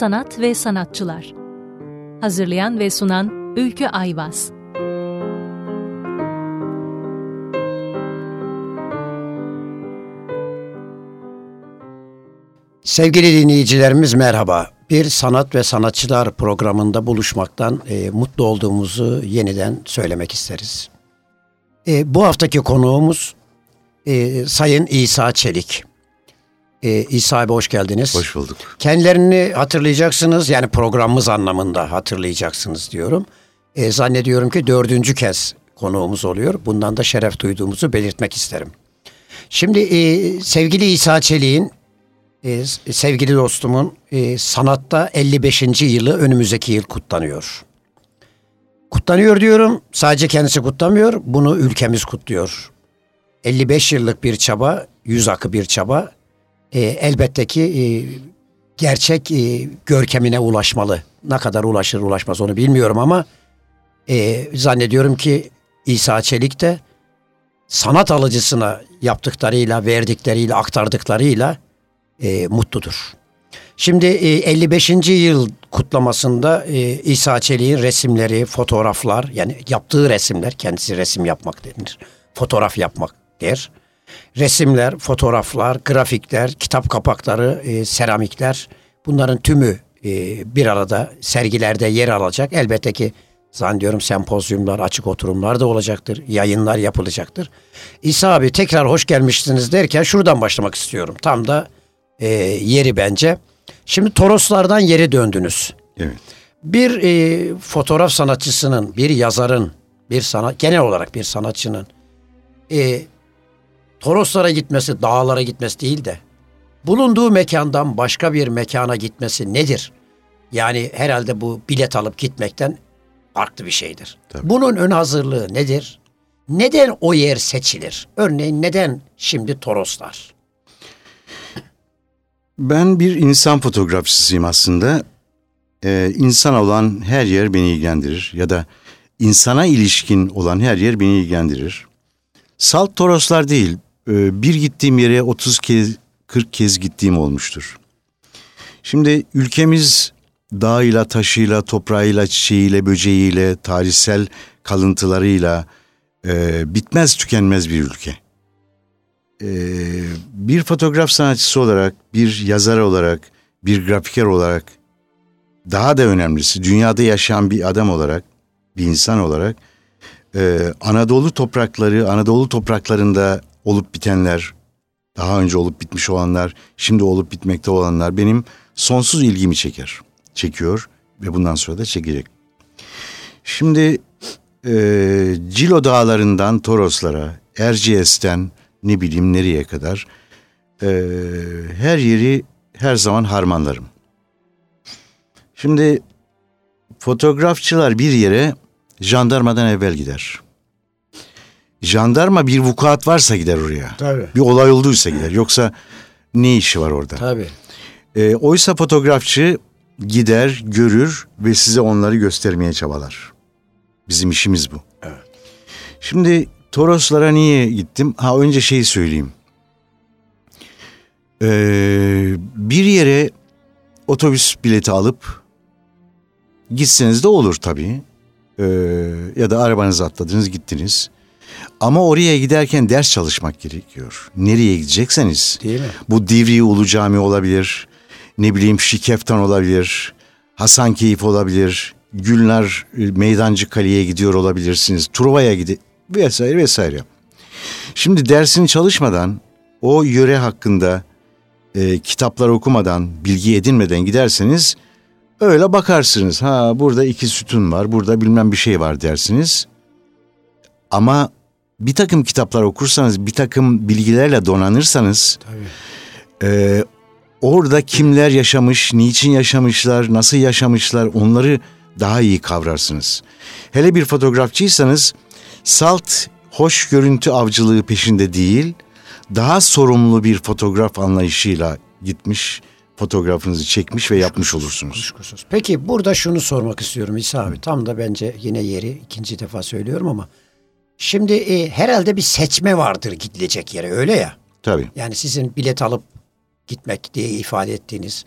sanat ve sanatçılar. Hazırlayan ve sunan Ülkü Ayvaz. Sevgili dinleyicilerimiz merhaba. Bir sanat ve sanatçılar programında buluşmaktan e, mutlu olduğumuzu yeniden söylemek isteriz. E, bu haftaki konuğumuz e, Sayın İsa Çelik. E, İsa abi hoş geldiniz. Hoş bulduk. Kendilerini hatırlayacaksınız yani programımız anlamında hatırlayacaksınız diyorum. E, zannediyorum ki dördüncü kez konuğumuz oluyor. Bundan da şeref duyduğumuzu belirtmek isterim. Şimdi e, sevgili İsa Çelik'in e, sevgili dostumun e, sanatta 55. yılı önümüzdeki yıl kutlanıyor. Kutlanıyor diyorum. Sadece kendisi kutlamıyor. Bunu ülkemiz kutluyor. 55 yıllık bir çaba, yüz akı bir çaba. E, elbette ki e, gerçek e, görkemine ulaşmalı. Ne kadar ulaşır ulaşmaz onu bilmiyorum ama e, zannediyorum ki İsa Çelik de sanat alıcısına yaptıklarıyla, verdikleriyle, aktardıklarıyla e, mutludur. Şimdi e, 55. yıl kutlamasında e, İsa Çelik'in resimleri, fotoğraflar yani yaptığı resimler kendisi resim yapmak denir. Fotoğraf yapmak der. Resimler, fotoğraflar, grafikler, kitap kapakları, e, seramikler bunların tümü e, bir arada sergilerde yer alacak. Elbette ki zannediyorum sempozyumlar, açık oturumlar da olacaktır. Yayınlar yapılacaktır. İsa abi tekrar hoş gelmişsiniz derken şuradan başlamak istiyorum. Tam da e, yeri bence. Şimdi Toroslardan yeri döndünüz. Evet. Bir e, fotoğraf sanatçısının, bir yazarın, bir sanat genel olarak bir sanatçının e, Toroslara gitmesi, dağlara gitmesi değil de bulunduğu mekandan başka bir mekana gitmesi nedir? Yani herhalde bu bilet alıp gitmekten farklı bir şeydir. Tabii. Bunun ön hazırlığı nedir? Neden o yer seçilir? Örneğin neden şimdi Toroslar? Ben bir insan fotoğrafçısıyım aslında. Ee, insan olan her yer beni ilgilendirir ya da insana ilişkin olan her yer beni ilgilendirir. Salt Toroslar değil, bir gittiğim yere 30 kez, 40 kez gittiğim olmuştur. Şimdi ülkemiz dağıyla, taşıyla, toprağıyla, çiçeğiyle, böceğiyle, tarihsel kalıntılarıyla e, bitmez tükenmez bir ülke. E, bir fotoğraf sanatçısı olarak, bir yazar olarak, bir grafiker olarak, daha da önemlisi dünyada yaşayan bir adam olarak, bir insan olarak e, Anadolu toprakları, Anadolu topraklarında olup bitenler, daha önce olup bitmiş olanlar, şimdi olup bitmekte olanlar benim sonsuz ilgimi çeker, çekiyor ve bundan sonra da çekecek. Şimdi e, Cilo dağlarından Toroslara, Erciyes'ten ne bileyim nereye kadar e, her yeri her zaman harmanlarım. Şimdi fotoğrafçılar bir yere jandarmadan evvel gider. Jandarma bir vukuat varsa gider oraya. Tabii. Bir olay olduysa gider. Yoksa ne işi var orada? Tabii. E, oysa fotoğrafçı gider, görür ve size onları göstermeye çabalar. Bizim işimiz bu. Evet. Şimdi Toroslara niye gittim? Ha önce şeyi söyleyeyim. Ee, bir yere otobüs bileti alıp gitseniz de olur tabii. Ee, ya da arabanızı atladınız gittiniz. Ama oraya giderken ders çalışmak gerekiyor. Nereye gidecekseniz. Değil mi? Bu Divri Ulu Cami olabilir. Ne bileyim Şikeftan olabilir. Hasankeyf olabilir. Gülnar e, Meydancı Kale'ye gidiyor olabilirsiniz. Truva'ya gidi vesaire vesaire. Şimdi dersini çalışmadan o yöre hakkında e, kitaplar okumadan, bilgi edinmeden giderseniz öyle bakarsınız. Ha burada iki sütun var, burada bilmem bir şey var dersiniz. Ama bir takım kitaplar okursanız, bir takım bilgilerle donanırsanız Tabii. e, orada kimler yaşamış, niçin yaşamışlar, nasıl yaşamışlar onları daha iyi kavrarsınız. Hele bir fotoğrafçıysanız salt hoş görüntü avcılığı peşinde değil, daha sorumlu bir fotoğraf anlayışıyla gitmiş, fotoğrafınızı çekmiş ve yapmış olursunuz. Kuşkusuz. Peki burada şunu sormak istiyorum İsa abi. Tam da bence yine yeri ikinci defa söylüyorum ama şimdi e, herhalde bir seçme vardır gidilecek yere öyle ya. Tabii. Yani sizin bilet alıp gitmek diye ifade ettiğiniz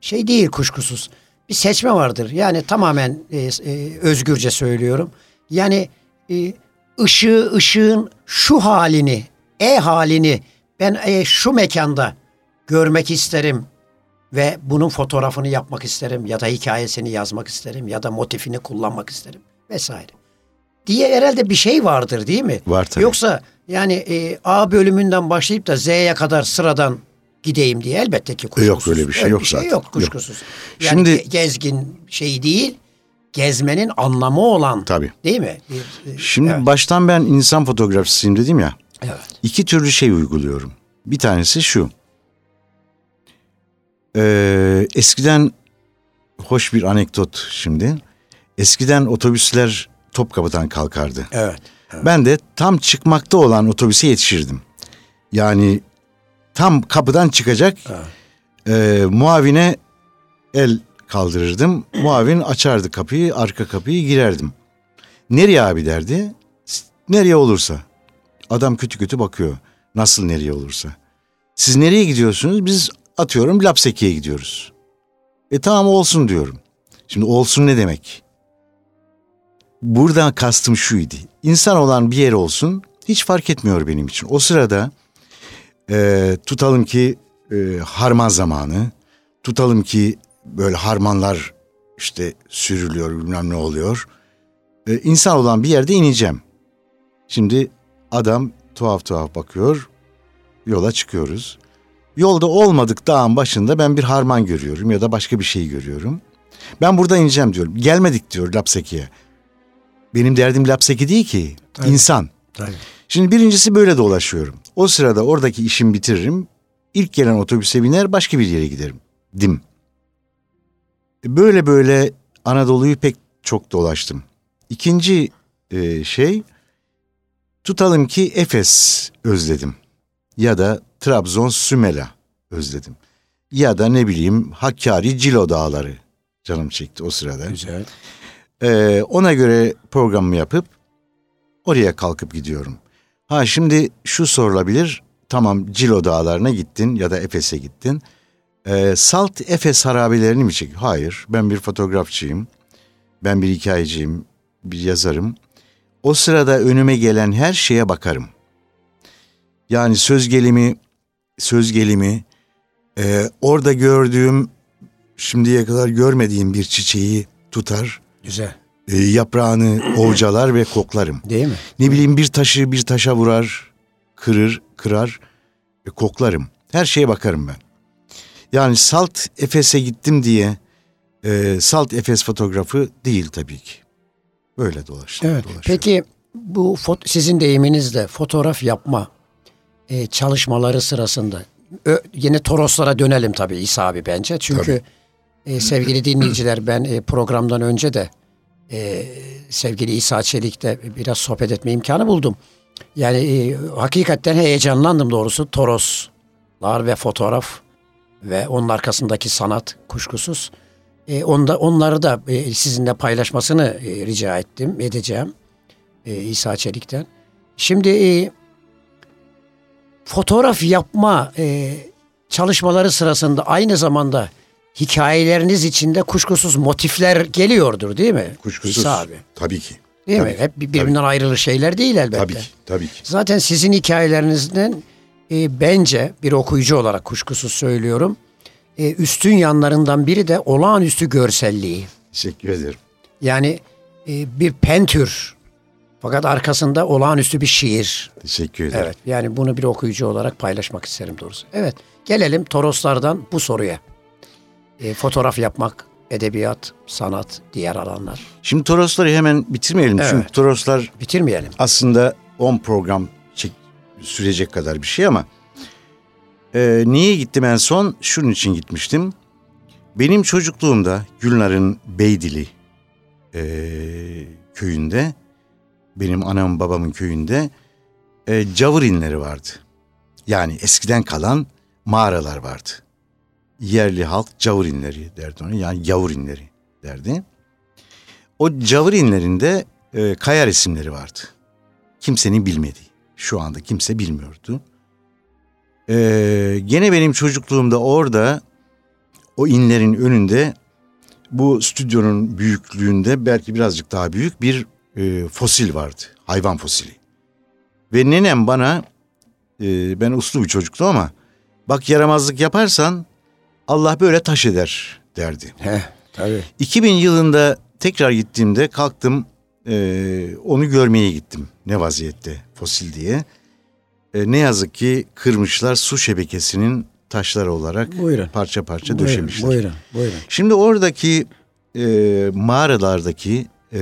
şey değil kuşkusuz. Bir seçme vardır. Yani tamamen e, e, özgürce söylüyorum. Yani e, ışığı, ışığın şu halini, e halini ben e, şu mekanda görmek isterim ve bunun fotoğrafını yapmak isterim ya da hikayesini yazmak isterim ya da motifini kullanmak isterim vesaire. Diye herhalde bir şey vardır değil mi? Var tabii. Yoksa yani e, A bölümünden başlayıp da Z'ye kadar sıradan gideyim diye elbette ki kuşkusuz. Yok, öyle bir şey yok bir şey zaten. yok kuşkusuz. Yani Şimdi- ge- gezgin şeyi değil, gezmenin anlamı olan Tabii. değil mi? Bir, e, Şimdi evet, baştan ben insan fotoğrafçısıyım dedim ya. evet. İki türlü şey uyguluyorum. Bir tanesi şu. Ee, eskiden hoş bir anekdot şimdi. Eskiden otobüsler Topkapı'dan kalkardı. Evet. Ben de tam çıkmakta olan otobüse yetişirdim. Yani tam kapıdan çıkacak e, muavine el kaldırırdım. Muavin açardı kapıyı, arka kapıyı girerdim. Nereye abi derdi? "S- Nereye olursa. Adam kötü kötü bakıyor. Nasıl nereye olursa. Siz nereye gidiyorsunuz? Biz atıyorum Lapseki'ye gidiyoruz. E tamam olsun diyorum. Şimdi olsun ne demek? Buradan kastım şuydu. İnsan olan bir yer olsun hiç fark etmiyor benim için. O sırada e, tutalım ki e, harman zamanı. Tutalım ki böyle harmanlar işte sürülüyor bilmem ne oluyor. E, insan olan bir yerde ineceğim. Şimdi adam tuhaf tuhaf bakıyor. Yola çıkıyoruz. Yolda olmadık dağın başında ben bir harman görüyorum ya da başka bir şey görüyorum. Ben burada ineceğim diyorum. Gelmedik diyor Lapseki'ye. Benim derdim Lapseki değil ki. Tabii. insan. Tabii. Şimdi birincisi böyle dolaşıyorum. O sırada oradaki işimi bitiririm. İlk gelen otobüse biner başka bir yere giderim. Dim. Böyle böyle Anadolu'yu pek çok dolaştım. İkinci e, şey tutalım ki Efes özledim. Ya da Trabzon Sümela özledim. Ya da ne bileyim Hakkari Cilo Dağları canım çekti o sırada. Güzel. Ee, ona göre programımı yapıp oraya kalkıp gidiyorum. Ha şimdi şu sorulabilir. Tamam Cilo Dağları'na gittin ya da Efes'e gittin. Ee, Salt Efes harabelerini mi çekiyor? Hayır. Ben bir fotoğrafçıyım. Ben bir hikayeciyim. Bir yazarım. O sırada önüme gelen her şeye bakarım. Yani söz gelimi, söz gelimi, e, orada gördüğüm, şimdiye kadar görmediğim bir çiçeği tutar Güzel. e, yaprağını ovcalar ve koklarım. Değil mi? Ne bileyim bir taşı bir taşa vurar, kırır, kırar, e, koklarım. Her şeye bakarım ben. Yani Salt Efes'e gittim diye e, Salt Efes fotoğrafı değil tabii ki. Böyle dolaştım. Evet. dolaşıyorum. Peki bu sizin deyiminizle fotoğraf yapma e, çalışmaları sırasında ö- yine Toroslara dönelim tabii İsa abi bence. Çünkü e, sevgili dinleyiciler ben e, programdan önce de e, sevgili İsa Çelik'te biraz sohbet etme imkanı buldum. Yani e, hakikaten heyecanlandım doğrusu Toroslar ve fotoğraf ve onun arkasındaki sanat kuşkusuz. E, onda, onları da e, sizinle paylaşmasını e, rica ettim, edeceğim e, İsa Çelik'ten. Şimdi e, fotoğraf yapma e, çalışmaları sırasında aynı zamanda hikayeleriniz içinde kuşkusuz motifler geliyordur değil mi? Kuşkusuz. İsa abi. Tabii ki. Değil Tabii mi? ki, Hep birbirinden ayrılır şeyler değil elbette. Tabii ki. Tabii ki. Zaten sizin hikayelerinizden e, bence bir okuyucu olarak kuşkusuz söylüyorum. e, üstün yanlarından biri de olağanüstü görselliği. Teşekkür ederim. Yani e, bir pentür fakat arkasında olağanüstü bir şiir. Teşekkür ederim. Evet yani bunu bir okuyucu olarak paylaşmak isterim doğrusu. Evet gelelim Toroslardan bu soruya. E, fotoğraf yapmak, edebiyat, sanat, diğer alanlar. Şimdi Torosları hemen bitirmeyelim. Evet. Çünkü Toroslar Bitirmeyelim. aslında 10 program çek, sürecek kadar bir şey ama e, niye gittim en son? Şunun için gitmiştim. Benim çocukluğumda Gülnar'ın Beydili e, köyünde, benim anam babamın köyünde e, cavur inleri vardı. Yani eskiden kalan mağaralar vardı. Yerli halk cavur inleri derdi ona. Yani gavur inleri derdi. O cavur inlerinde e, kaya resimleri vardı kimsenin bilmediği. Şu anda kimse bilmiyordu. Ee, gene benim çocukluğumda orada o inlerin önünde bu stüdyonun büyüklüğünde belki birazcık daha büyük bir e, fosil vardı. Hayvan fosili. Ve nenem bana e, ben uslu bir çocuktu ama bak yaramazlık yaparsan Allah böyle taş eder derdi. Heh, tabii. 2000 yılında tekrar gittiğimde kalktım e, onu görmeye gittim. Ne vaziyette fosil diye. E, ne yazık ki kırmışlar su şebekesinin taşları olarak Buyurun. parça parça Buyurun, döşemişler. Buyurun, buyurun. Şimdi oradaki e, mağaralardaki e,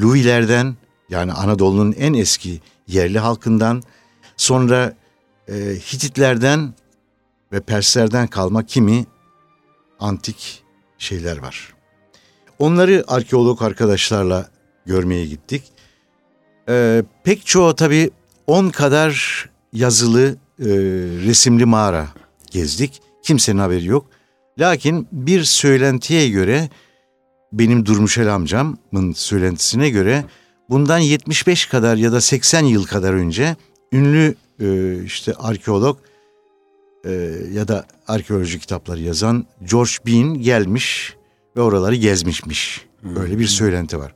Luvilerden yani Anadolu'nun en eski yerli halkından sonra e, Hititlerden ve Perslerden kalma kimi antik şeyler var. Onları arkeolog arkadaşlarla görmeye gittik. E, pek çoğu tabii 10 kadar yazılı e, resimli mağara gezdik. Kimsenin haberi yok. Lakin bir söylentiye göre benim Durmuşel amcamın söylentisine göre bundan 75 kadar ya da 80 yıl kadar önce ünlü e, işte arkeolog e, ya da arkeoloji kitapları yazan George Bean gelmiş ve oraları gezmişmiş. Böyle bir söylenti var.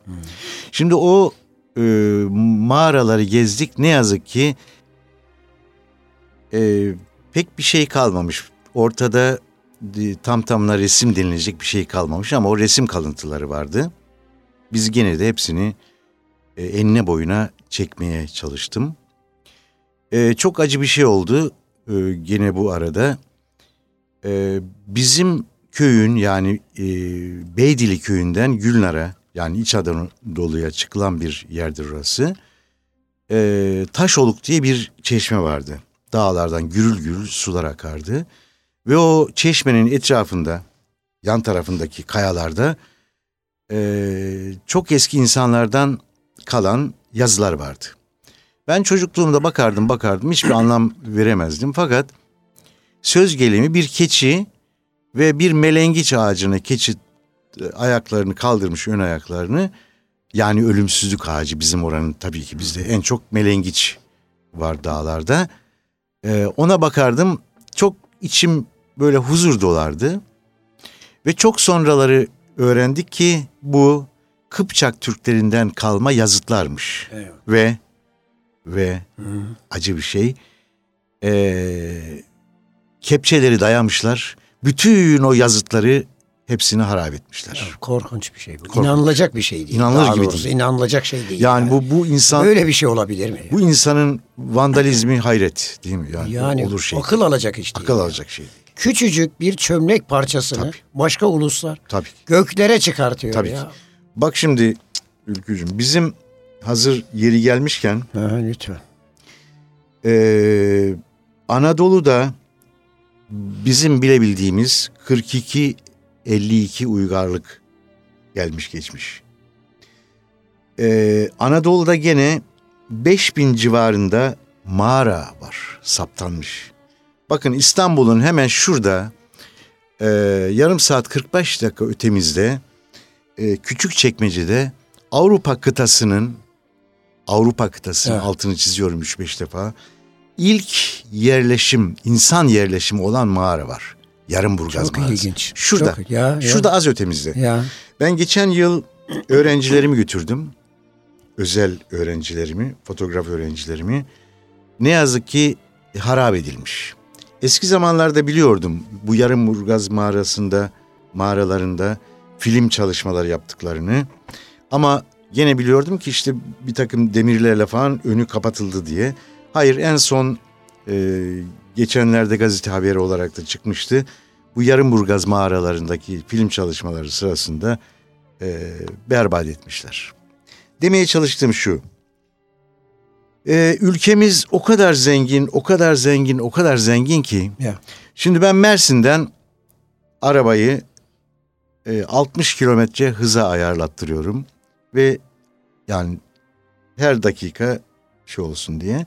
Şimdi o e, mağaraları gezdik ne yazık ki e, pek bir şey kalmamış. Ortada e, tam tamına resim denilecek bir şey kalmamış ama o resim kalıntıları vardı. Biz gene de hepsini e, enine boyuna çekmeye çalıştım. E, çok acı bir şey oldu e, gene bu arada. E, bizim köyün yani e, Beydili köyünden Gülnar'a yani İç Anadolu'ya çıkılan bir yerdir orası. E, Taşoluk diye bir çeşme vardı. Dağlardan gürül gürül sular akardı. Ve o çeşmenin etrafında, yan tarafındaki kayalarda e, çok eski insanlardan kalan yazılar vardı. Ben çocukluğumda bakardım bakardım hiçbir anlam veremezdim. Fakat söz gelimi bir keçi ve bir melengiç ağacını keçi e, ayaklarını kaldırmış ön ayaklarını yani ölümsüzlük ağacı bizim oranın tabii ki bizde en çok melengiç var dağlarda. E, ona bakardım çok içim böyle huzur dolardı. Ve çok sonraları öğrendik ki bu Kıpçak Türklerinden kalma yazıtlarmış. Evet. Ve ve acı bir şey. Ee, kepçeleri dayamışlar. Bütün o yazıtları hepsini harap etmişler. Korkunç bir şey bu. Korkunç. İnanılacak bir şey değil. İnanılır Daha gibi doğrusu değil. İnanılacak şey değil. Yani bu bu insan Böyle bir şey olabilir mi? ya? bu insanın vandalizmi hayret değil mi? Yani, yani olur şey. akıl alacak iş değil. Akıl alacak şey değil. Küçücük bir çömlek parçasını Tabii. başka uluslar Tabii. göklere çıkartıyor Tabii ya. Bak şimdi Ülkücüm bizim hazır yeri gelmişken Ha, lütfen. Ee, Anadolu'da bizim bilebildiğimiz 42-52 uygarlık gelmiş geçmiş. Ee, Anadolu'da gene 5000 civarında mağara var saptanmış. Bakın İstanbul'un hemen şurada e, yarım saat 45 dakika ötemizde e, küçük çekmecede Avrupa kıtasının Avrupa kıtasının Evet. altını çiziyorum 3-5 defa. İlk yerleşim, insan yerleşimi olan mağara var. Yarımburgaz Çok mağarası. ilginç. Şurada. Çok- ya, ya. Şurada az ötemizde. Ya. Ben geçen yıl öğrencilerimi götürdüm. Özel öğrencilerimi, fotoğraf öğrencilerimi. Ne yazık ki harap edilmiş. Eski zamanlarda biliyordum bu Yarımburgaz mağarasında, mağaralarında film çalışmaları yaptıklarını. Ama gene biliyordum ki işte bir takım demirlerle falan önü kapatıldı diye. Hayır en son e, geçenlerde gazete haberi olarak da çıkmıştı. Bu Yarımburgaz mağaralarındaki film çalışmaları sırasında e, berbat etmişler. Demeye çalıştığım şu. E, ülkemiz o kadar zengin, o kadar zengin, o kadar zengin ki. Ya. Şimdi ben Mersin'den arabayı e, 60 kilometre hıza ayarlattırıyorum. Ve yani her dakika şey olsun diye.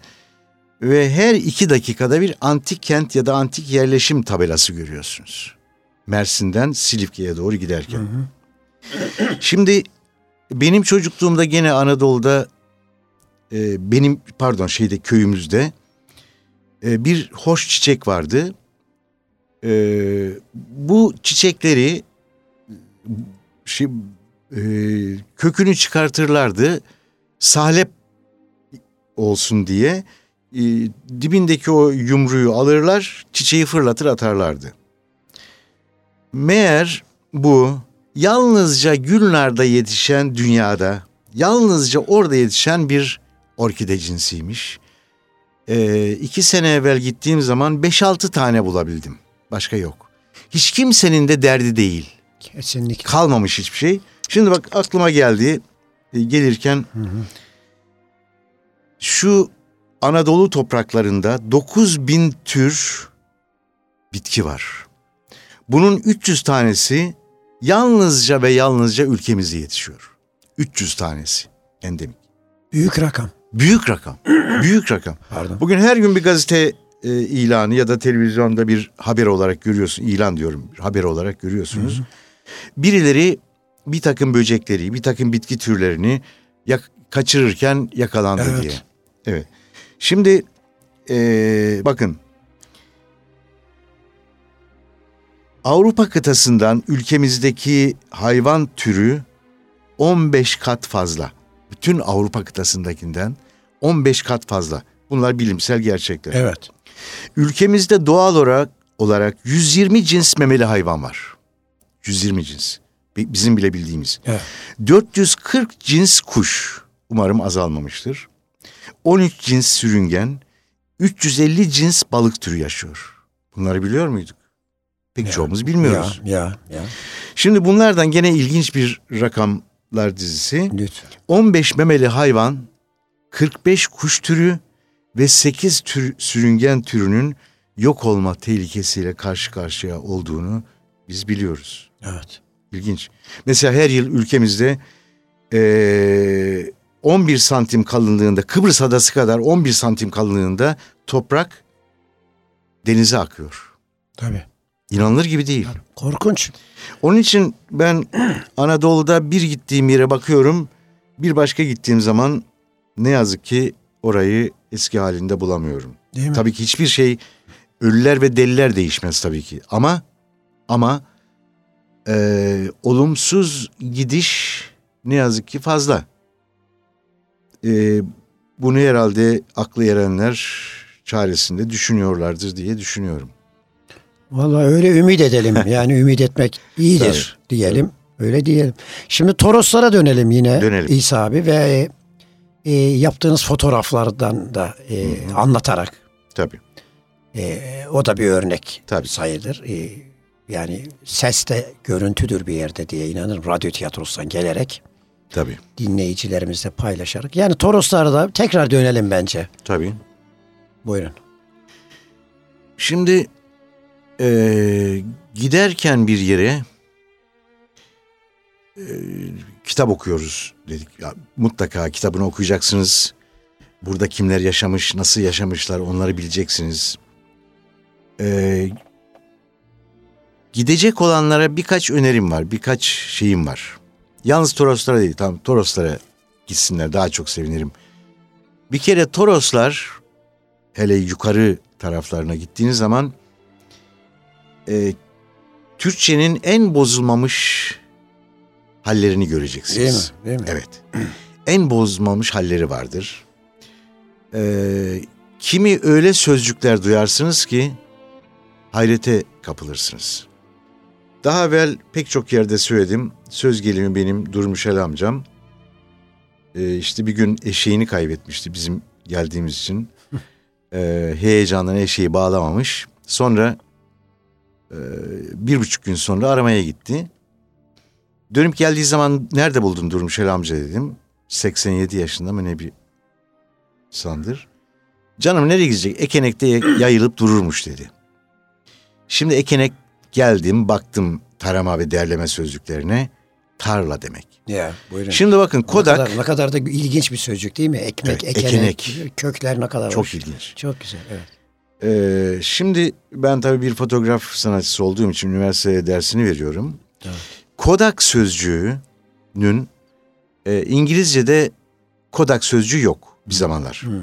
Ve her iki dakikada bir antik kent ya da antik yerleşim tabelası görüyorsunuz. Mersin'den Silifke'ye doğru giderken. Şimdi benim çocukluğumda gene Anadolu'da e, benim pardon şeyde köyümüzde e, bir hoş çiçek vardı. Ee, bu çiçekleri şey, e, kökünü çıkartırlardı. Salep olsun diye e, dibindeki o yumruyu alırlar, çiçeği fırlatır atarlardı. Meğer bu yalnızca Gülnar'da yetişen dünyada, yalnızca orada yetişen bir orkide cinsiymiş. Ee, iki sene evvel gittiğim zaman 5-6 tane bulabildim. Başka yok. Hiç kimsenin de derdi değil. Kesinlikle. Kalmamış hiçbir şey. Şimdi bak aklıma geldi e, gelirken şu Anadolu topraklarında 9000 tür bitki var. Bunun 300 tanesi yalnızca ve yalnızca ülkemizde yetişiyor. 300 tanesi endemik. Büyük rakam. Büyük rakam. Büyük rakam. Pardon. Bugün her gün bir gazete e, ilanı ya da televizyonda bir haber olarak görüyorsun. İlan diyorum. Haber olarak görüyorsunuz. Birileri bir takım böcekleri, bir takım bitki türlerini yak- kaçırırken yakalandı Evet. diye. Evet. Şimdi e, bakın Avrupa kıtasından ülkemizdeki hayvan türü 15 kat fazla. Bütün Avrupa kıtasındakinden 15 kat fazla. Bunlar bilimsel gerçekler. Evet. Ülkemizde doğal olarak olarak 120 cins memeli hayvan var. 120 cins. Bi- Bizim bile bildiğimiz. Evet. 440 cins kuş. Umarım azalmamıştır. 13 cins sürüngen, 350 cins balık türü yaşıyor. Bunları biliyor muyduk? Pek çoğumuz bilmiyoruz. Ya, ya, ya. Şimdi bunlardan gene ilginç bir rakamlar dizisi. Lütfen. 15 memeli hayvan, 45 kuş türü ve 8 tür, sürüngen türünün yok olma tehlikesiyle karşı karşıya olduğunu biz biliyoruz. Evet. İlginç. Mesela her yıl ülkemizde eee, 11 santim kalınlığında Kıbrıs adası kadar 11 santim kalınlığında toprak denize akıyor. Tabii. İnanılır gibi değil. Korkunç. Onun için ben Anadolu'da bir gittiğim yere bakıyorum. Bir başka gittiğim zaman ne yazık ki orayı eski halinde bulamıyorum. Değil mi? Tabii ki hiçbir şey ölüler ve deliler değişmez tabii ki. Ama ama eee, olumsuz gidiş ne yazık ki fazla. Eee, bunu herhalde aklı erenler çaresinde düşünüyorlardır diye düşünüyorum. Vallahi öyle ümit edelim. Yani ümit etmek iyidir diyelim. Öyle diyelim. Şimdi Toroslara dönelim yine Dönelim. İsa abi ve e, yaptığınız fotoğraflardan da e, anlatarak Tabii. e, o da bir örnek Tabii. sayılır. E, yani ses de görüntüdür bir yerde diye inanırım. Radyo tiyatrosundan gelerek Tabii. dinleyicilerimizle paylaşarak. Yani Toroslara da tekrar dönelim bence. Tabii. Buyurun. Şimdi eee, giderken bir yere eee, kitap okuyoruz dedik. Ya, mutlaka kitabını okuyacaksınız. Burada kimler yaşamış, nasıl yaşamışlar onları bileceksiniz. Eee, gidecek olanlara birkaç önerim var, birkaç şeyim var. Yalnız Toroslara değil, tamam Toroslara gitsinler daha çok sevinirim. Bir kere Toroslar hele yukarı taraflarına gittiğiniz zaman e, Türkçenin en bozulmamış hallerini göreceksiniz. Değil mi? Değil mi? Evet. en bozulmamış halleri vardır. Ee, kimi öyle sözcükler duyarsınız ki hayrete kapılırsınız. Daha evvel pek çok yerde söyledim. Söz gelimi benim Durmuşel amcam. Ee, işte bir gün eşeğini kaybetmişti bizim geldiğimiz için. Ee, heyecandan eşeği bağlamamış. Sonra e, bir buçuk gün sonra aramaya gitti. Dönüp geldiği zaman nerede buldun Durmuşel amca dedim. 87 yaşında mı ne bir sandır. Canım nereye gidecek? Ekenek'te yayılıp dururmuş dedi. Şimdi Ekenek geldim baktım tarama ve derleme sözlüklerine tarla demek. Ya buyurun. Şimdi bakın Ne Kodak kadar, ne kadar da ilginç bir sözcük değil mi? Ekmek, Evet, ekenek, ekenek. kökler ne kadar çok hoş. ilginç. Çok güzel evet. Ee, şimdi ben tabii bir fotoğraf sanatçısı olduğum için üniversite dersini veriyorum. Evet. Kodak sözcüğünün e, İngilizce'de Kodak sözcüğü yok bir zamanlar. Hmm.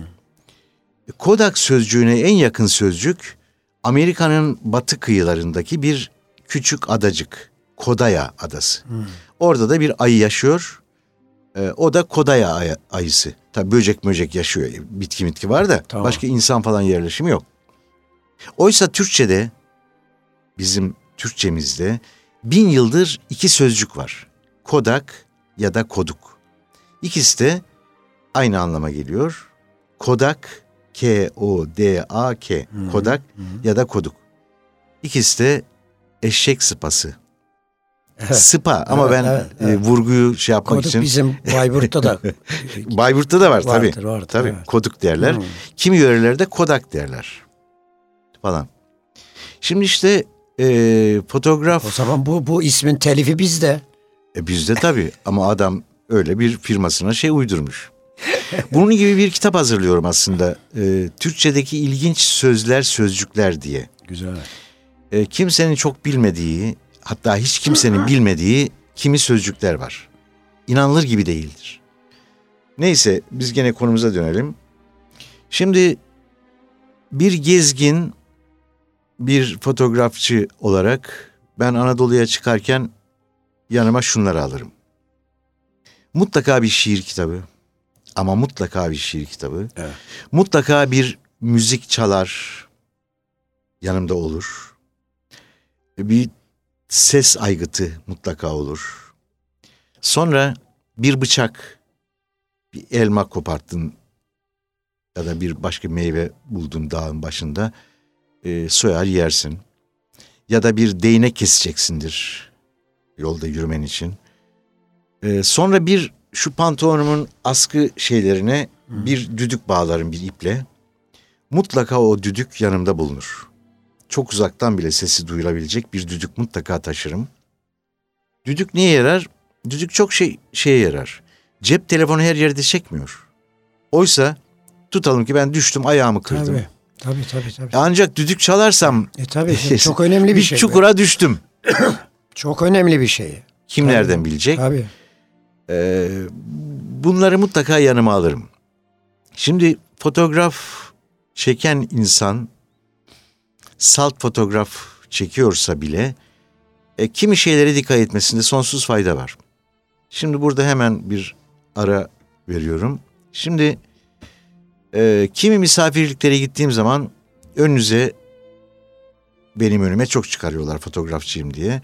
Kodak sözcüğüne en yakın sözcük Amerika'nın batı kıyılarındaki bir küçük adacık. Kodaya adası. Orada da bir ayı yaşıyor. Ee, o da Kodaya ay- ayısı. Tabii böcek möcek yaşıyor. Bitki mitki var da Tamam. başka insan falan yerleşimi yok. Oysa Türkçe'de bizim Türkçemizde bin yıldır iki sözcük var. Kodak ya da koduk. İkisi de aynı anlama geliyor. Kodak, K-O-D-A-K. Kodak ya da koduk. İkisi de eşek sıpası. Sıpa ama Evet, ben evet, e, evet. vurguyu şey yapmak Koduk için bizim Bayburt'ta da Bayburt'ta da var tabii. Vardır, vardır, tabii. evet. Koduk derler. Hmm. Kimi yörelerde kodak derler. Falan. Şimdi işte e, fotoğraf o zaman bu bu ismin telifi bizde. E bizde tabii ama adam öyle bir firmasına şey uydurmuş. Bunun gibi bir kitap hazırlıyorum aslında. E, Türkçedeki ilginç sözler, sözcükler diye. Güzel. E, kimsenin çok bilmediği, hatta hiç kimsenin bilmediği kimi sözcükler var. İnanılır gibi değildir. Neyse biz gene konumuza dönelim. Şimdi bir gezgin, bir fotoğrafçı olarak ben Anadolu'ya çıkarken yanıma şunları alırım. Mutlaka bir şiir kitabı ama mutlaka bir şiir kitabı. Evet. Mutlaka bir müzik çalar yanımda olur. Bir ses aygıtı mutlaka olur. Sonra bir bıçak, bir elma koparttın ya da bir başka meyve buldun dağın başında e, soyar yersin. Ya da bir değnek keseceksindir yolda yürümen için. E, sonra bir şu pantolonumun askı şeylerine bir düdük bağlarım bir iple. Mutlaka o düdük yanımda bulunur. Çok uzaktan bile sesi duyulabilecek bir düdük mutlaka taşırım. Düdük niye yarar? Düdük çok şey şeye yarar. Cep telefonu her yerde çekmiyor. Oysa tutalım ki ben düştüm ayağımı kırdım. Tabii. Tabii tabii tabii. Ancak düdük çalarsam E tabii çok önemli bir bir şey. bu. çukura düştüm. Çok önemli bir şey. Kim Tabii. nereden bilecek? Tabii. Ee, bunları mutlaka yanıma alırım. Şimdi fotoğraf çeken insan salt fotoğraf çekiyorsa bile e, kimi şeylere dikkat etmesinde sonsuz fayda var. Şimdi burada hemen bir ara veriyorum. Şimdi e, kimi misafirliklere gittiğim zaman önünüze benim önüme çok çıkarıyorlar fotoğrafçıyım diye.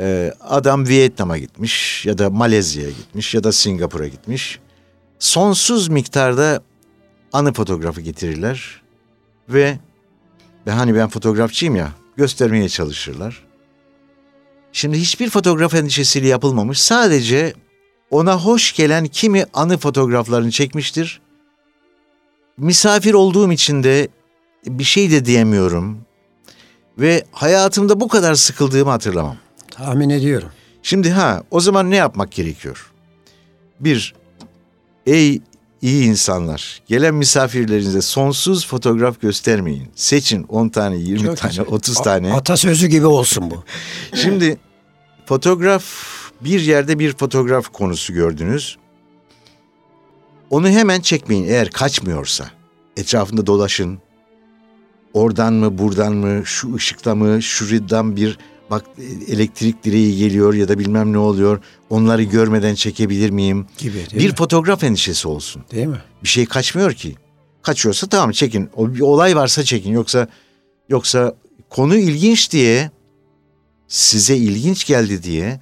Ee, adam Vietnam'a gitmiş ya da Malezya'ya gitmiş ya da Singapur'a gitmiş. Sonsuz miktarda anı fotoğrafı getirirler ve ve hani ben fotoğrafçıyım ya göstermeye çalışırlar. Şimdi hiçbir fotoğraf endişesiyle yapılmamış. Sadece ona hoş gelen kimi anı fotoğraflarını çekmiştir. Misafir olduğum için de bir şey de diyemiyorum. Ve hayatımda bu kadar sıkıldığımı hatırlamam. Tahmin ediyorum. Şimdi ha o zaman ne yapmak gerekiyor? Bir, ey iyi insanlar gelen misafirlerinize sonsuz fotoğraf göstermeyin. Seçin 10 tane, 20 Çok tane, güzel. 30 A- tane. Atasözü gibi olsun bu. Şimdi fotoğraf bir yerde bir fotoğraf konusu gördünüz. Onu hemen çekmeyin eğer kaçmıyorsa. Etrafında dolaşın. Oradan mı buradan mı şu ışıkta mı şuradan bir bak elektrik direği geliyor ya da bilmem ne oluyor. Onları görmeden çekebilir miyim? Gibi bir mi? fotoğraf endişesi olsun. Değil mi? Bir şey kaçmıyor ki. Kaçıyorsa tamam çekin. O bir olay varsa çekin. Yoksa yoksa konu ilginç diye size ilginç geldi diye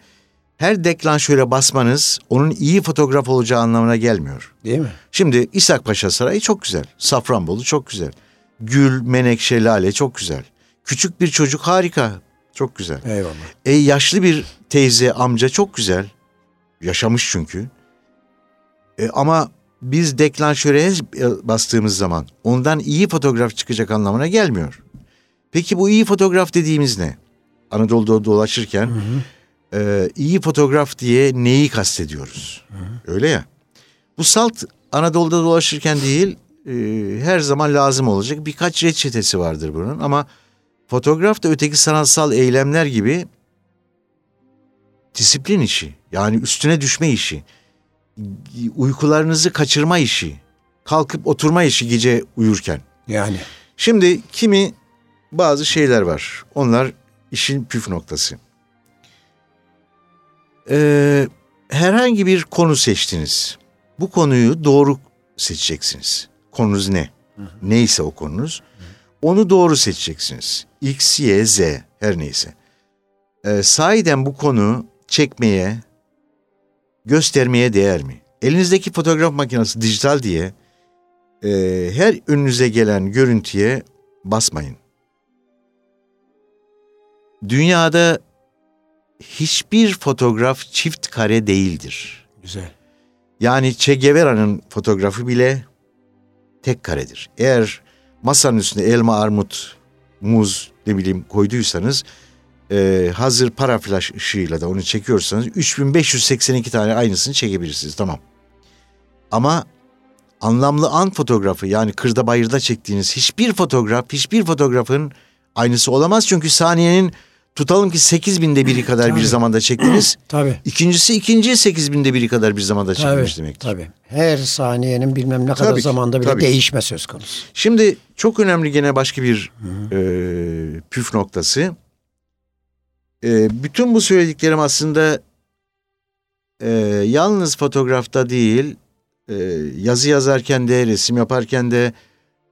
her deklanşöre basmanız onun iyi fotoğraf olacağı anlamına gelmiyor. Değil mi? Şimdi İshak Paşa Sarayı çok güzel. Safranbolu çok güzel. Gül, menekşe, lale çok güzel. Küçük bir çocuk harika. Çok güzel. Eyvallah. E yaşlı bir teyze, amca çok güzel. Yaşamış çünkü. E, ama biz deklanşöre bastığımız zaman ondan iyi fotoğraf çıkacak anlamına gelmiyor. Peki bu iyi fotoğraf dediğimiz ne? Anadolu'da dolaşırken e, iyi fotoğraf diye neyi kastediyoruz? Öyle ya. Bu salt Anadolu'da dolaşırken değil e, her zaman lazım olacak birkaç reçetesi vardır bunun ama fotoğraf da öteki sanatsal eylemler gibi disiplin işi. Yani üstüne düşme işi. Uykularınızı kaçırma işi. Kalkıp oturma işi gece uyurken. Yani. Şimdi kimi bazı şeyler var. Onlar işin püf noktası. Ee, herhangi bir konu seçtiniz. Bu konuyu doğru seçeceksiniz. Konunuz ne? Neyse o konunuz. Onu doğru seçeceksiniz. X, Y, Z her neyse. Ee, sahiden bu konu çekmeye, göstermeye değer mi? Elinizdeki fotoğraf makinesi dijital diye e, her önünüze gelen görüntüye basmayın. Dünyada hiçbir fotoğraf çift kare değildir. Güzel. Yani Che Guevara'nın fotoğrafı bile tek karedir. Eğer masanın üstünde elma, armut, muz ne bileyim koyduysanız e, hazır para flash da onu çekiyorsanız 3582 tane aynısını çekebilirsiniz tamam. Ama anlamlı an fotoğrafı yani kırda bayırda çektiğiniz hiçbir fotoğraf hiçbir fotoğrafın aynısı olamaz. Çünkü saniyenin tutalım ki 8 binde biri kadar bir Tabii. zamanda çektiniz. Tabii. İkincisi ikinci 8 binde biri kadar bir zamanda çekilmiş Tabii, demektir. tabii. Her saniyenin bilmem ne kadar Tabii zamanda bile tabii. değişme söz konusu. Şimdi çok önemli gene başka bir e, püf noktası. E, bütün bu söylediklerim aslında e, yalnız fotoğrafta değil, e, yazı yazarken de, resim yaparken de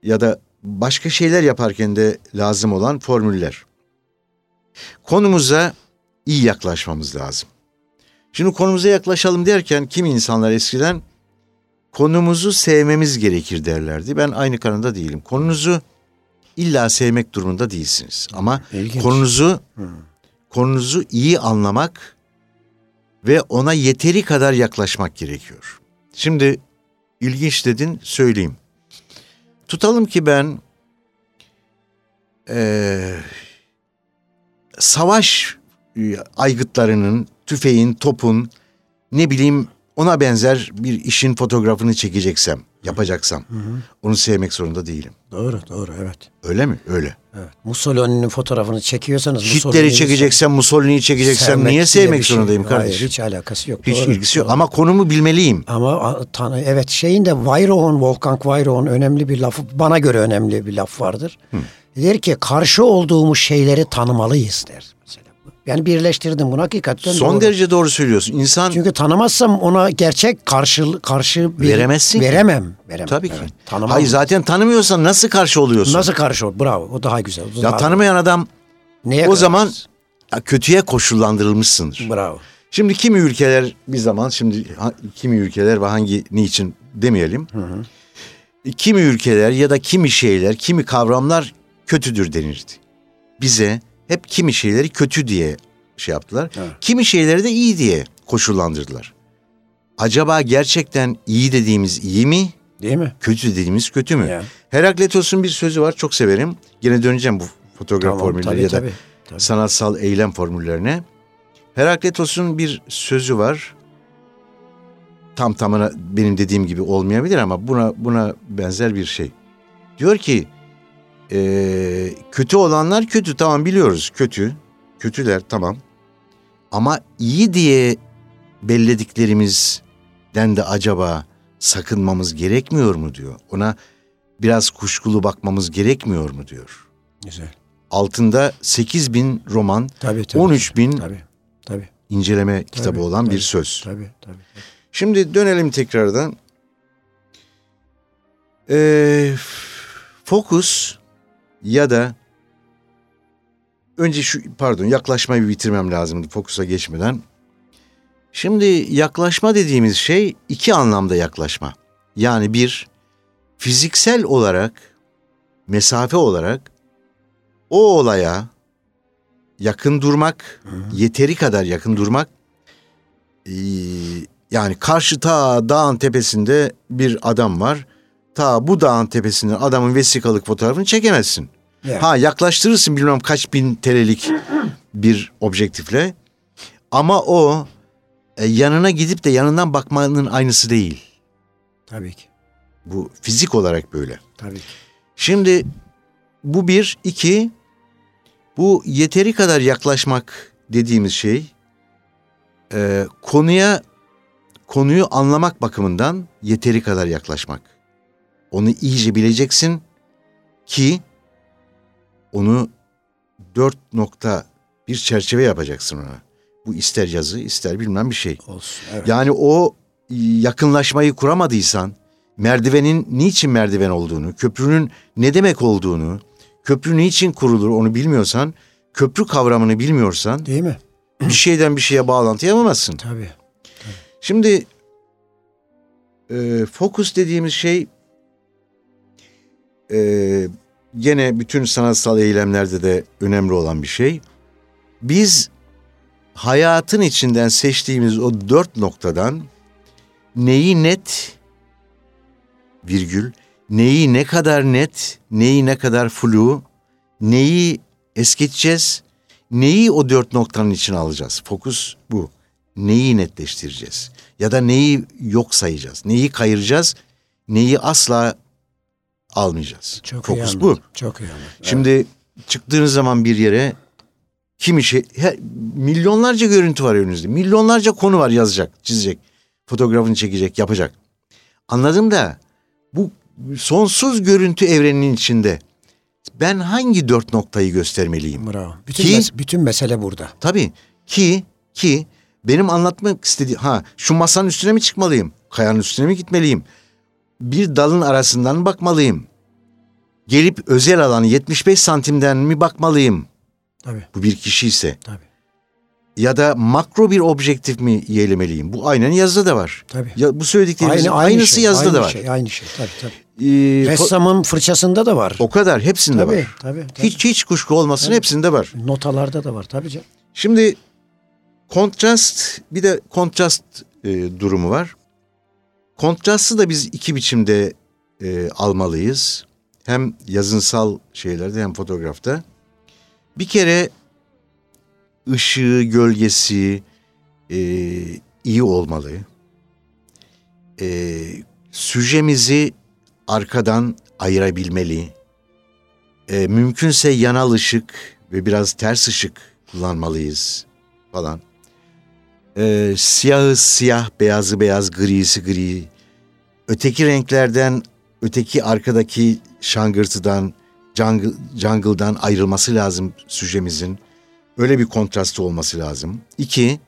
ya da başka şeyler yaparken de lazım olan formüller. Konumuza iyi yaklaşmamız lazım. Şimdi konumuza yaklaşalım derken kim insanlar eskiden konumuzu sevmemiz gerekir derlerdi. Ben aynı kanında değilim. Konunuzu illa sevmek durumunda değilsiniz. Ama İlginç. konunuzu konunuzu iyi anlamak ve ona yeteri kadar yaklaşmak gerekiyor. Şimdi ilginç dedin söyleyeyim. Tutalım ki ben eee, savaş e, aygıtlarının, tüfeğin, topun ne bileyim ona benzer bir işin fotoğrafını çekeceksem, yapacaksam onu sevmek zorunda değilim. Doğru, doğru evet. Öyle mi? Öyle. evet. Mussolini'nin fotoğrafını çekiyorsanız Hitler'i çekeceksem, Mussolini'yi çekeceksem sevmek niye sevmek şey zorundayım yok. kardeşim? Hayır, hiç alakası yok. Hiç Doğru, ilgisi yok doğru. ama konumu bilmeliyim. Ama tanı, evet şeyin de Weyrauch'un, Wolfgang Weyrauch'un önemli bir lafı, bana göre önemli bir laf vardır. Der ki karşı olduğumuz şeyleri tanımalıyız der mesela. Yani birleştirdim bunu hakikaten Son doğru. derece doğru söylüyorsun. İnsan Çünkü tanımazsam ona gerçek karşı karşı bir, Veremezsin ki. Veremem. veremem. tabii ki. Evet, tanımam. Hayır zaten tanımıyorsan nasıl karşı oluyorsun? Nasıl karşı ol? Bravo. O daha güzel. O Ya daha- tanımayan adam Neye o karşı? zaman ya kötüye koşullandırılmışsındır. Bravo. Şimdi kimi ülkeler bir zaman şimdi kimi ülkeler ve hangi niçin demeyelim. Kimi ülkeler ya da kimi şeyler, kimi kavramlar kötüdür denirdi. Bize hep kimi şeyleri kötü diye şey yaptılar. Evet. Kimi şeyleri de iyi diye koşullandırdılar. Acaba gerçekten iyi dediğimiz iyi mi? Değil mi? Kötü dediğimiz kötü mü? Ya. Herakleitos'un bir sözü var çok severim. Gene döneceğim bu fotoğraf Tamam, formülleri tabii, ya da tabii, tabii. sanatsal eylem formüllerine. Herakleitos'un bir sözü var. Tam tamına benim dediğim gibi olmayabilir ama buna buna benzer bir şey. Diyor ki eee, kötü olanlar kötü tamam biliyoruz kötü. Kötüler tamam. Ama iyi diye bellediklerimizden de acaba sakınmamız gerekmiyor mu diyor. Ona biraz kuşkulu bakmamız gerekmiyor mu diyor. Güzel. Altında 8 bin roman, Tabii tabii. 13 bin Tabii. Tabii. inceleme kitabı Tabii, olan bir tabii, söz. Tabii tabii. Şimdi dönelim tekrardan. Ee, fokus ya da önce şu pardon yaklaşmayı bir bitirmem lazımdı fokusa geçmeden. Şimdi yaklaşma dediğimiz şey iki anlamda yaklaşma. Yani bir fiziksel olarak mesafe olarak o olaya yakın durmak, yeteri kadar yakın durmak ee, yani karşı ta dağın tepesinde bir adam var. Ta bu dağın tepesinden adamın vesikalık fotoğrafını çekemezsin. Yani. Ha yaklaştırırsın bilmem kaç bin TL'lik bir objektifle. Ama o e, yanına gidip de yanından bakmanın aynısı değil. Tabii ki. Bu fizik olarak böyle. Tabii ki. Şimdi bu bir, iki, bu yeteri kadar yaklaşmak dediğimiz şey e, konuya konuyu anlamak bakımından yeteri kadar yaklaşmak. Onu iyice bileceksin ki onu dört nokta bir çerçeve yapacaksın ona. Bu ister yazı ister bilmem bir şey. Olsun. Evet. Yani o yakınlaşmayı kuramadıysan merdivenin niçin merdiven olduğunu, köprünün ne demek olduğunu, köprü niçin kurulur onu bilmiyorsan, köprü kavramını bilmiyorsan Değil mi? bir şeyden bir şeye bağlantı yapamazsın. Tabii. Şimdi e, fokus dediğimiz şey e, gene bütün sanatsal eylemlerde de önemli olan bir şey. Biz hayatın içinden seçtiğimiz o dört noktadan neyi net virgül, neyi ne kadar net, neyi ne kadar flu, neyi es geçeceğiz, neyi o dört noktanın içine alacağız. Fokus bu. Neyi netleştireceğiz? Ya da neyi yok sayacağız? Neyi kayıracağız? Neyi asla almayacağız? Çok iyi Fokus anladım. bu. Çok iyi anladım. Şimdi çıktığınız zaman bir yere kimi şey he- milyonlarca görüntü var önünüzde. Milyonlarca konu var yazacak, çizecek, fotoğrafını çekecek, yapacak. Anladım da bu sonsuz görüntü evreninin içinde ben hangi dört noktayı göstermeliyim? Bravo. Bütün, Ki- mes- bütün mesele burada. Tabii ki ki benim anlatmak istediğim ha şu masanın üstüne mi çıkmalıyım? Kayanın üstüne mi gitmeliyim? Bir dalın arasından bakmalıyım? Gelip özel alanı 75 santimden mi bakmalıyım? Tabii. Bu bir kişi ise. Tabii. Ya da makro bir objektif mi yeğlemeliyim? Bu aynen yazıda da var. Tabii. Ya bu söylediklerimizin aynısı şey, yazıda aynı da var. Şey, aynı şey. Tabii tabii. Ee, Ressamın fırçasında da var. o kadar hepsinde tabii, var. tabii, tabii. Hiç hiç kuşku olmasın Tabii. hepsinde var. Notalarda da var tabii canım. Şimdi kontrast bir de kontrast e, durumu var. Kontrastı da biz iki biçimde e, almalıyız. Hem yazınsal şeylerde hem fotoğrafta. Bir kere ışığı, gölgesi e, iyi olmalı. E, süjemizi arkadan ayırabilmeli. E, mümkünse yanal ışık ve biraz ters ışık kullanmalıyız falan. E, siyahı siyah, beyazı beyaz, grisi gri. Öteki renklerden, öteki arkadaki şangırtıdan, jungle, jungle'dan ayrılması lazım süjemizin. Öyle bir kontrastı olması lazım. İki,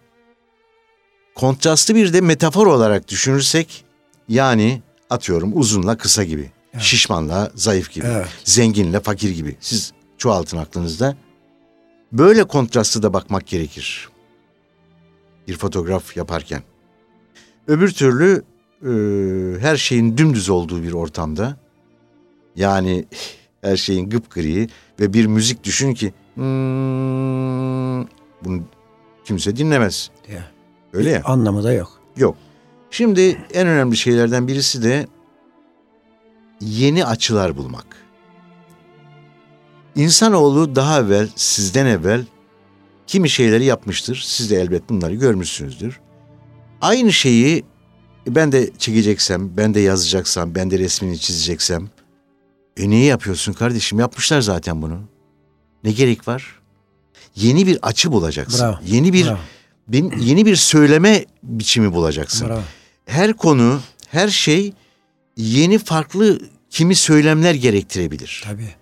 kontrastı bir de metafor olarak düşünürsek, yani atıyorum uzunla kısa gibi, Evet. şişmanla zayıf gibi, Evet. zenginle fakir gibi. Siz çoğaltın aklınızda. Böyle kontrastı da bakmak gerekir. Bir fotoğraf yaparken. Öbür türlü e, her şeyin dümdüz olduğu bir ortamda, yani her şeyin gıpgri ve bir müzik düşün ki "Hmm", bunu kimse dinlemez. Ya. Öyle ya. Anlamı da yok. Yok. Şimdi en önemli şeylerden birisi de yeni açılar bulmak. İnsanoğlu daha evvel, sizden evvel kimi şeyleri yapmıştır. Siz de elbet bunları görmüşsünüzdür. Aynı şeyi ben de çekeceksem, ben de yazacaksam, ben de resmini çizeceksem e niye yapıyorsun kardeşim? Yapmışlar zaten bunu. Ne gerek var? Yeni bir açı bulacaksın. Bravo. Yeni bir Bravo. bin- yeni bir söyleme biçimi bulacaksın. Bravo. Her konu, her şey yeni farklı kimi söylemler gerektirebilir. Tabii.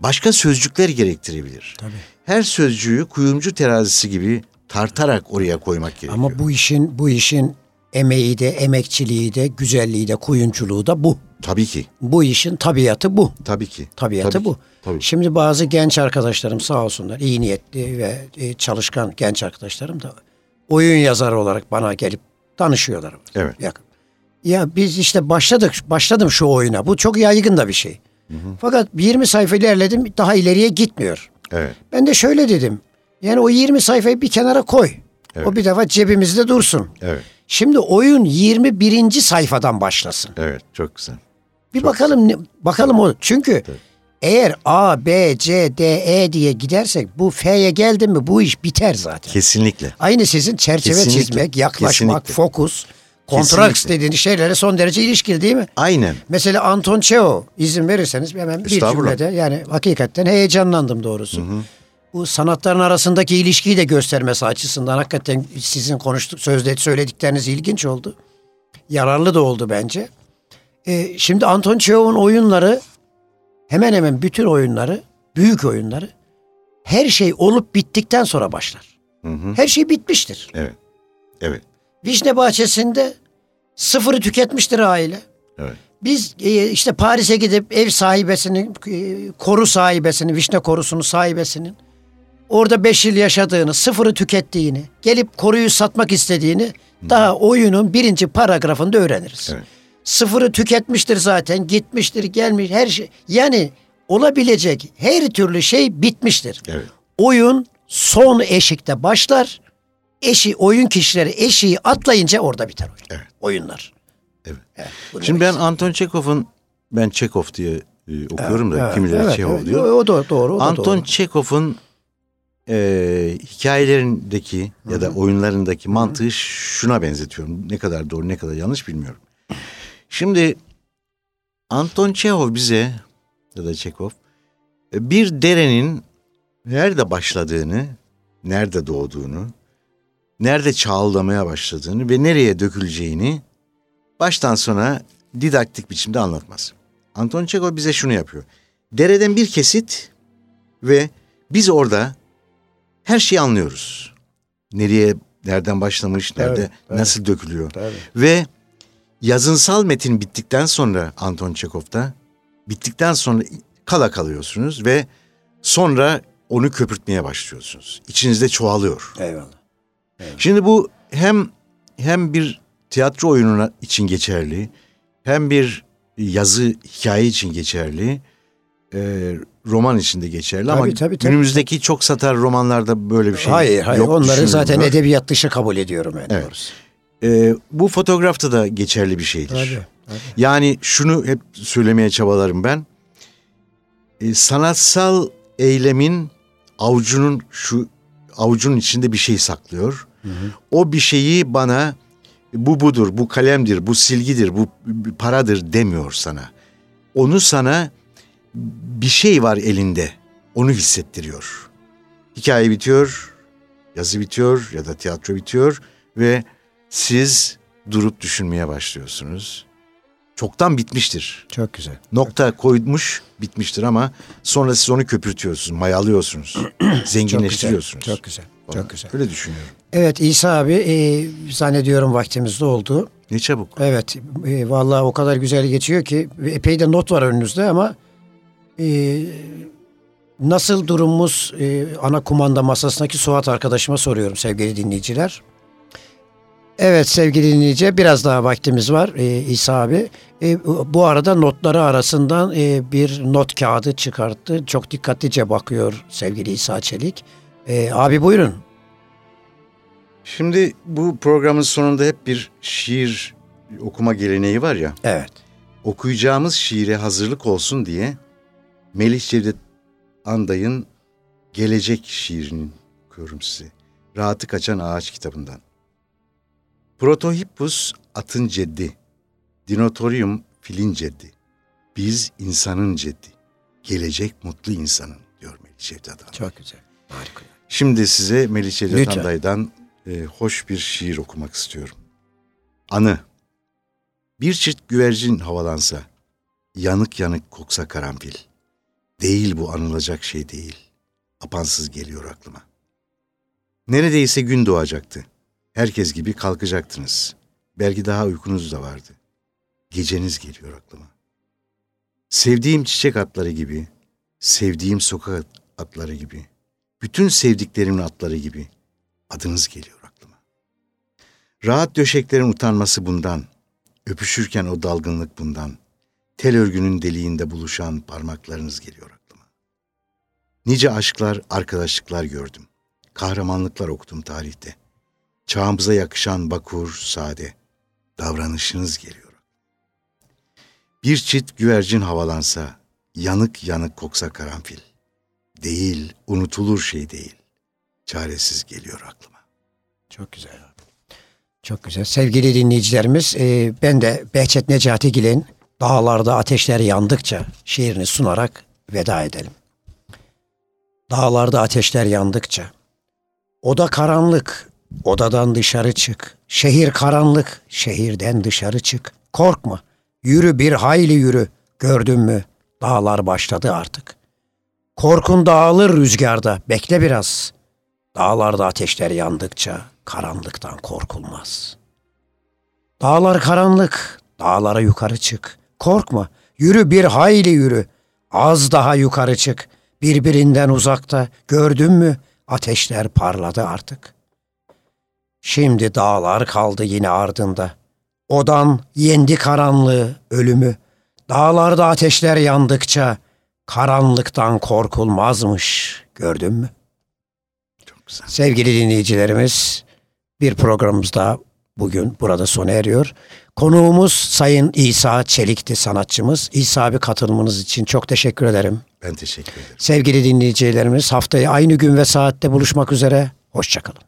Başka sözcükler gerektirebilir. Tabii. Her sözcüğü kuyumcu terazisi gibi tartarak oraya koymak gerekiyor. Ama bu işin bu işin emeği de, emekçiliği de, güzelliği de, kuyumculuğu da bu. tabii ki, Bu işin tabiatı bu. tabii ki. Tabiatı Tabii bu. ki, Tabii. Şimdi bazı genç arkadaşlarım sağ olsunlar, iyi niyetli ve e, çalışkan genç arkadaşlarım da oyun yazarı olarak bana gelip tanışıyorlar. Evet. Yakın. Ya biz işte başladık, başladım şu oyuna. Bu çok yaygın da bir şey. Fakat 20 sayfa ilerledim, daha ileriye gitmiyor. Evet. Ben de şöyle dedim. Yani o 20 sayfayı bir kenara koy. Evet. O bir defa cebimizde dursun. Evet. Şimdi oyun 21. sayfadan başlasın. Evet. Çok güzel. Bir bakalım ne- bakalım o. Çünkü eğer A, B, C, D, E diye gidersek bu F'ye geldi mi bu iş biter zaten. Kesinlikle. Aynı sizin çerçeve Kesinlikle. çizmek, yaklaşmak, Kesinlikle. fokus, kontraks dediğiniz şeylere son derece ilişkili değil mi? Aynen. Mesela Anton Çehov izin verirseniz hemen bir cümlede yani hakikaten heyecanlandım doğrusu. Bu sanatların arasındaki ilişkiyi de göstermesi açısından hakikaten sizin konuştuk sözde söyledikleriniz ilginç oldu. Yararlı da oldu bence. Ee, şimdi Anton Çehov'un oyunları hemen hemen bütün oyunları büyük oyunları her şey olup bittikten sonra başlar. Hı hı. Her şey bitmiştir. Evet. Evet. Vişne bahçesinde sıfırı tüketmiştir aile. Evet. Biz e, işte Paris'e gidip ev sahibesinin, e, koru sahibesinin, vişne korusunun sahibesinin orada beş yıl yaşadığını, sıfırı tükettiğini, gelip koruyu satmak istediğini daha oyunun birinci paragrafında öğreniriz. Evet. Sıfırı tüketmiştir zaten, gitmiştir, gelmiş her şey. Yani olabilecek her türlü şey bitmiştir. Evet. Oyun son eşikte başlar. Eşi oyun kişileri eşiği atlayınca orada biter oyun. Evet. Oyunlar. Evet. Evet, Şimdi ben Anton Çekhov'un ben Çekov diye e, okuyorum da Evet, kimileri evet, Çehov evet. diyor. O, o da doğru. O da Anton. Çekhov'un e, hikayelerindeki ya da oyunlarındaki mantığı şuna benzetiyorum. Ne kadar doğru ne kadar yanlış bilmiyorum. Şimdi Anton Çehov bize ya da Çekov e, bir derenin nerede başladığını, nerede doğduğunu, nerede çağıldamaya başladığını ve nereye döküleceğini baştan sona didaktik biçimde anlatmaz. Anton Çehov bize şunu yapıyor. Dereden bir kesit ve biz orada her şeyi anlıyoruz. Nereye, nereden başlamış, nerede, Evet, evet. nasıl dökülüyor. Tabii. Ve yazınsal metin bittikten sonra Anton Çekov'da bittikten sonra kala kalıyorsunuz ve sonra onu köpürtmeye başlıyorsunuz. İçinizde çoğalıyor. Eyvallah. Şimdi bu hem hem bir tiyatro oyununa için geçerli, hem bir yazı hikaye için geçerli, e, roman için de geçerli ama Tabii, tabii, tabii. günümüzdeki çok satar romanlarda böyle bir şey hayır hayır yok. onları zaten edebiyat dışı kabul ediyorum ben Evet. doğrusu. E, bu fotoğrafta da geçerli bir şeydir. Tabii, tabii. Yani şunu hep söylemeye çabalarım ben. E, sanatsal eylemin avucunun şu avucunun içinde bir şey saklıyor. O bir şeyi bana bu budur, bu kalemdir, bu silgidir, bu paradır demiyor sana. Onu sana bir şey var elinde. Onu hissettiriyor. Hikaye bitiyor, yazı bitiyor ya da tiyatro bitiyor ve siz durup düşünmeye başlıyorsunuz. Çoktan bitmiştir. Çok güzel. Nokta koymuş bitmiştir ama sonra siz onu köpürtüyorsunuz, mayalıyorsunuz, Çok güzel. zenginleştiriyorsunuz. Çok güzel. Çok güzel. Öyle düşünüyorum. Evet İsa abi e, zannediyorum vaktimizde oldu. Ne çabuk. Evet e, vallahi o kadar güzel geçiyor ki epey de not var önünüzde ama e, nasıl durumumuz e, ana kumanda masasındaki Suat arkadaşıma soruyorum sevgili dinleyiciler. Evet sevgili dinleyici biraz daha vaktimiz var e, İsa abi. E, bu arada notları arasından e, bir not kağıdı çıkarttı. Çok dikkatlice bakıyor sevgili İsa Çelik. E, abi buyurun. Şimdi bu programın sonunda hep bir şiir okuma geleneği var ya. Evet. Okuyacağımız şiire hazırlık olsun diye Melih Cevdet Anday'ın Gelecek şiirini okuyorum size. Rahatı Kaçan Ağaç kitabından. Protohippus atın ceddi, Dinotorium filin ceddi. Biz insanın ceddi, gelecek mutlu insanın diyor Melih Cevdet Anday. Çok güzel. Harika. Şimdi size Melih Cevdet. Anday'dan e, hoş bir şiir okumak istiyorum. Anı. Bir çift güvercin havalansa, yanık yanık koksa karanfil. Değil bu anılacak şey değil. Apansız geliyor aklıma. Neredeyse gün doğacaktı. Herkes gibi kalkacaktınız. Belki daha uykunuz da vardı. Geceniz geliyor aklıma. Sevdiğim çiçek atları gibi, sevdiğim sokak atları gibi, bütün sevdiklerimin atları gibi adınız geliyor aklıma. Rahat döşeklerin utanması bundan, öpüşürken o dalgınlık bundan, tel örgünün deliğinde buluşan parmaklarınız geliyor aklıma. Nice aşklar, arkadaşlıklar gördüm. Kahramanlıklar okudum tarihte. Çağımıza yakışan bakur, sade, davranışınız geliyor. Bir çift güvercin havalansa, yanık yanık koksa karanfil. Değil, unutulur şey değil. Çaresiz geliyor aklıma. Çok güzel abi. Çok güzel. Sevgili dinleyicilerimiz e, ben de Behçet Necatigil'in Dağlarda Ateşler Yandıkça şiirini sunarak veda edelim. Dağlarda ateşler yandıkça Oda karanlık, odadan dışarı çık. Şehir karanlık, şehirden dışarı çık. Korkma, yürü bir hayli yürü. Gördün mü? Dağlar başladı artık. Korkun dağılır rüzgarda, bekle biraz. Dağlarda ateşler yandıkça karanlıktan korkulmaz. Dağlar karanlık, dağlara yukarı çık. Korkma, yürü bir hayli yürü. Az daha yukarı çık. Birbirinden uzakta, gördün mü? Ateşler parladı artık. Şimdi dağlar kaldı yine ardında. Odan yendi karanlığı, ölümü. Dağlarda ateşler yandıkça karanlıktan korkulmazmış. Gördün mü? Çok güzel. Sevgili dinleyicilerimiz, bir programımız daha bugün burada sona eriyor. Konuğumuz Sayın İsa Çelik'ti sanatçımız. İsa abi katılımınız için çok teşekkür ederim. Ben teşekkür ederim. Sevgili dinleyicilerimiz haftaya aynı gün ve saatte buluşmak üzere. Hoşçakalın.